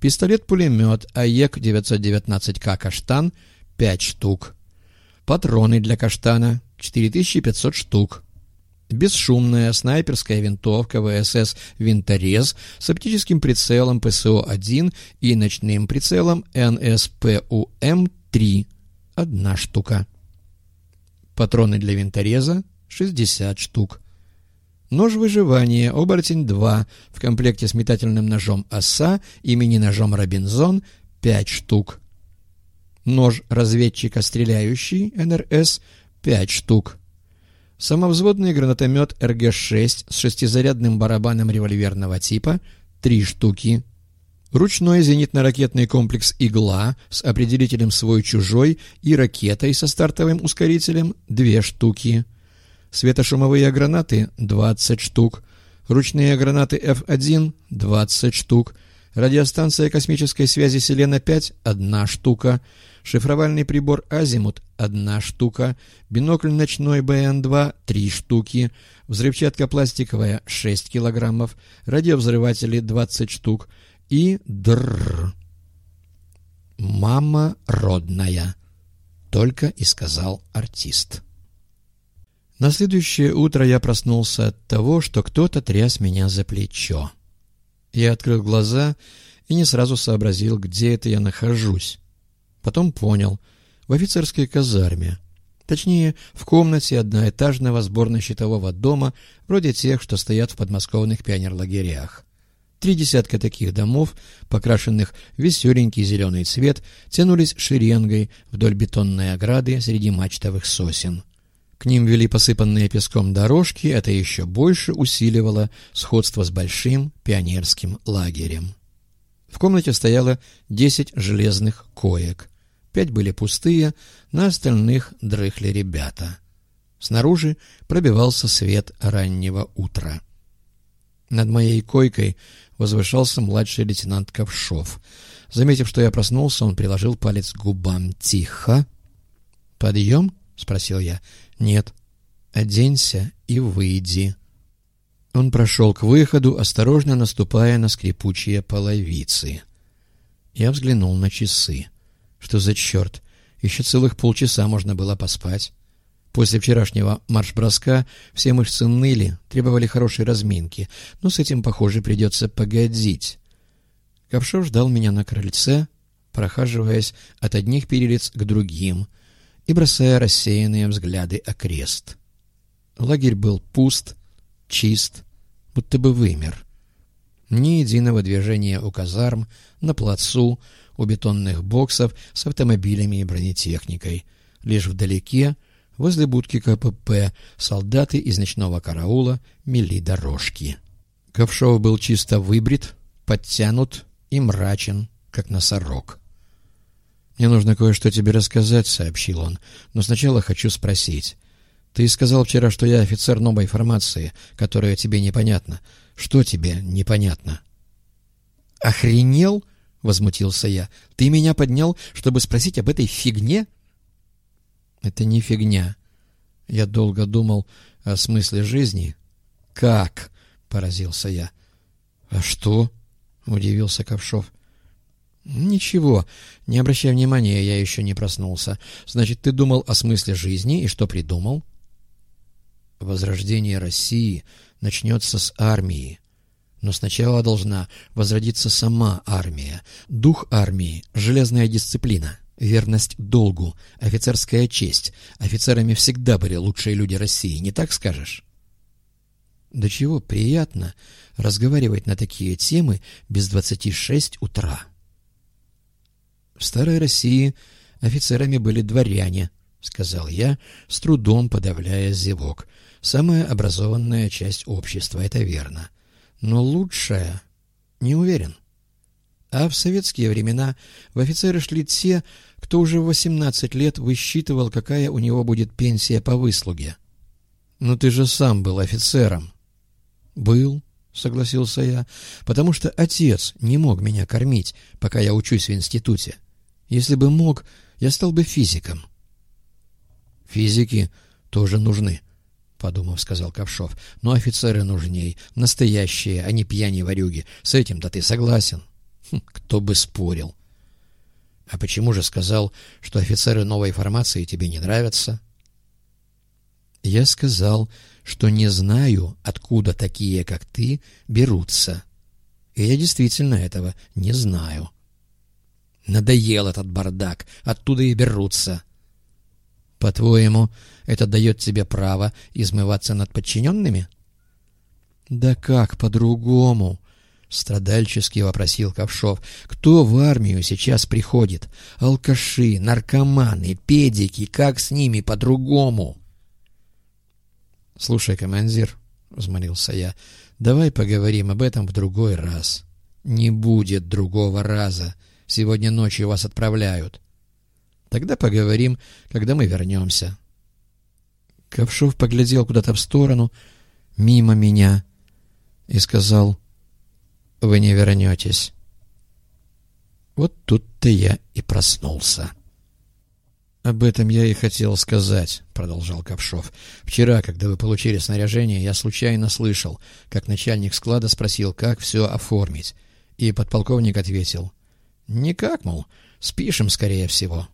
Пистолет-пулемет АЕК-919К «Каштан» — 5 штук. Патроны для «Каштана» — 4500 штук. Бесшумная снайперская винтовка ВСС «Винторез» с оптическим прицелом ПСО-1 и ночным прицелом НСПУМ-3 — одна штука. Патроны для винтореза — 60 штук. Нож выживания «Оборотень-2» в комплекте с метательным ножом «Оса» и мини-ножом «Робинзон» — 5 штук. Нож разведчика стреляющий НРС — 5 штук. Самовзводный гранатомет РГ-6 с шестизарядным барабаном револьверного типа — 3 штуки. Ручной зенитно-ракетный комплекс «Игла» с определителем «Свой-чужой» и ракетой со стартовым ускорителем — 2 штуки. Светошумовые гранаты — 20 штук. Ручные гранаты F1 — 20 штук. Радиостанция космической связи «Селена-5» — одна штука. Шифровальный прибор «Азимут» — одна штука. Бинокль ночной БН-2 — три штуки. Взрывчатка пластиковая — 6 килограммов. Радиовзрыватели — 20 штук. И дрррр. «Мама родная», — только и сказал артист. На следующее утро я проснулся от того, что кто-то тряс меня за плечо. Я открыл глаза и не сразу сообразил, где это я нахожусь. Потом понял — в офицерской казарме. Точнее, в комнате одноэтажного сборно-щитового дома, вроде тех, что стоят в подмосковных пионерлагерях. Три десятка таких домов, покрашенных в веселенький зеленый цвет, тянулись шеренгой вдоль бетонной ограды среди мачтовых сосен. К ним вели посыпанные песком дорожки, это еще больше усиливало сходство с большим пионерским лагерем. В комнате стояло десять железных коек. Пять были пустые, на остальных дрыхли ребята. Снаружи пробивался свет раннего утра. Над моей койкой возвышался младший лейтенант Ковшов. Заметив, что я проснулся, он приложил палец к губам. «Тихо!» «Подъем?» — спросил я. «Нет. Оденься и выйди». Он прошел к выходу, осторожно наступая на скрипучие половицы. Я взглянул на часы. Что за черт? Еще целых полчаса можно было поспать. После вчерашнего марш-броска все мышцы ныли, требовали хорошей разминки, но с этим, похоже, придется погодить. Ковшов ждал меня на крыльце, прохаживаясь от одних перелиц к другим — и бросая рассеянные взгляды окрест. Лагерь был пуст, чист, будто бы вымер. Ни единого движения у казарм, на плацу, у бетонных боксов с автомобилями и бронетехникой. Лишь вдалеке, возле будки КПП, солдаты из ночного караула мели дорожки. Ковшов был чисто выбрит, подтянут и мрачен, как носорог. «Мне нужно кое-что тебе рассказать», — сообщил он. «Но сначала хочу спросить. Ты сказал вчера, что я офицер новой формации, которая тебе непонятна. Что тебе непонятно?» «Охренел?» — возмутился я. «Ты меня поднял, чтобы спросить об этой фигне?» «Это не фигня. Я долго думал о смысле жизни». «Как?» — поразился я. «А что?» — удивился Ковшов. «Ничего, не обращай внимания, я еще не проснулся. Значит, ты думал о смысле жизни и что придумал?» «Возрождение России начнется с армии. Но сначала должна возродиться сама армия. Дух армии — железная дисциплина, верность долгу, офицерская честь. Офицерами всегда были лучшие люди России, не так скажешь?» «Да чего приятно разговаривать на такие темы без двадцати шесть утра». В старой России офицерами были дворяне, — сказал я, с трудом подавляя зевок. Самая образованная часть общества, это верно. Но лучшая — не уверен. А в советские времена в офицеры шли те, кто уже в 18 лет высчитывал, какая у него будет пенсия по выслуге. «Но ты же сам был офицером». «Был», — согласился я, — «потому что отец не мог меня кормить, пока я учусь в институте. Если бы мог, я стал бы физиком. — Физики тоже нужны, — подумав, сказал Ковшов. — Но офицеры нужней, настоящие, а не пьяни-ворюги. С этим-то ты согласен? Хм, кто бы спорил. А почему же сказал, что офицеры новой формации тебе не нравятся? Я сказал, что не знаю, откуда такие, как ты, берутся. И я действительно этого не знаю. Надоел этот бардак, оттуда и берутся. По-твоему, это дает тебе право измываться над подчиненными? Да как по-другому? Страдальчески вопросил Ковшов. Кто в армию сейчас приходит? Алкаши, наркоманы, педики, как с ними по-другому? Слушай, командир, взмолился я, давай поговорим об этом в другой раз. Не будет другого раза. Сегодня ночью вас отправляют. Тогда поговорим, когда мы вернемся. Ковшов поглядел куда-то в сторону, мимо меня, и сказал, «Вы не вернетесь». Вот тут-то я и проснулся. «Об этом я и хотел сказать», — продолжал Ковшов. «Вчера, когда вы получили снаряжение, я случайно слышал, как начальник склада спросил, как все оформить. И подполковник ответил, «Никак, мол, спишем, скорее всего».